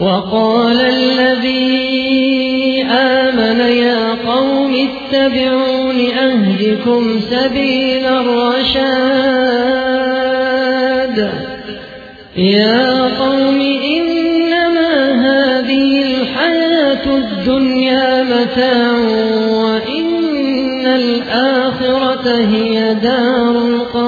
وقال الذي آمن يا قوم اتبعون أهدكم سبيل الرشاد يا قوم إنما هذه الحياة الدنيا متاع وإن الآخرة هي دار القرار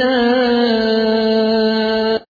الْكِتَابِ